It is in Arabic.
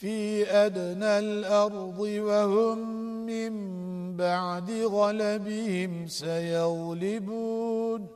في أدنى الأرض وهم من بعد غلبهم سيغلبون.